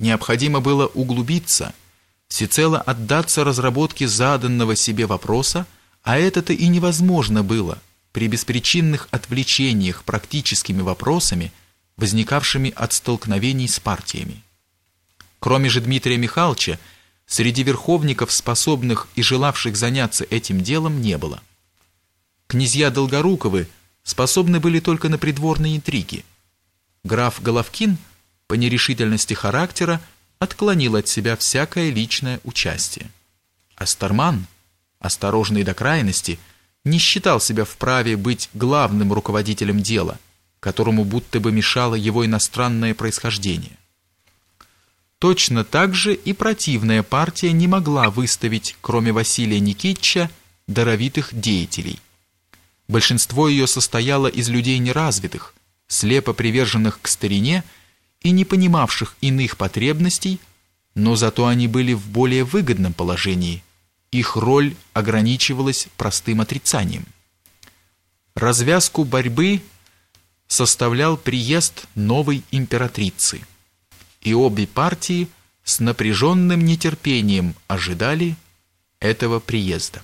необходимо было углубиться, всецело отдаться разработке заданного себе вопроса, а это-то и невозможно было при беспричинных отвлечениях практическими вопросами, возникавшими от столкновений с партиями. Кроме же Дмитрия Михайловича, среди верховников, способных и желавших заняться этим делом, не было. Князья Долгоруковы способны были только на придворные интриги. Граф Головкин по нерешительности характера отклонил от себя всякое личное участие. Астерман, осторожный до крайности, не считал себя вправе быть главным руководителем дела, которому будто бы мешало его иностранное происхождение. Точно так же и противная партия не могла выставить, кроме Василия Никитича, даровитых деятелей. Большинство ее состояло из людей неразвитых, слепо приверженных к старине и не понимавших иных потребностей, но зато они были в более выгодном положении. Их роль ограничивалась простым отрицанием. Развязку борьбы составлял приезд новой императрицы – и обе партии с напряженным нетерпением ожидали этого приезда.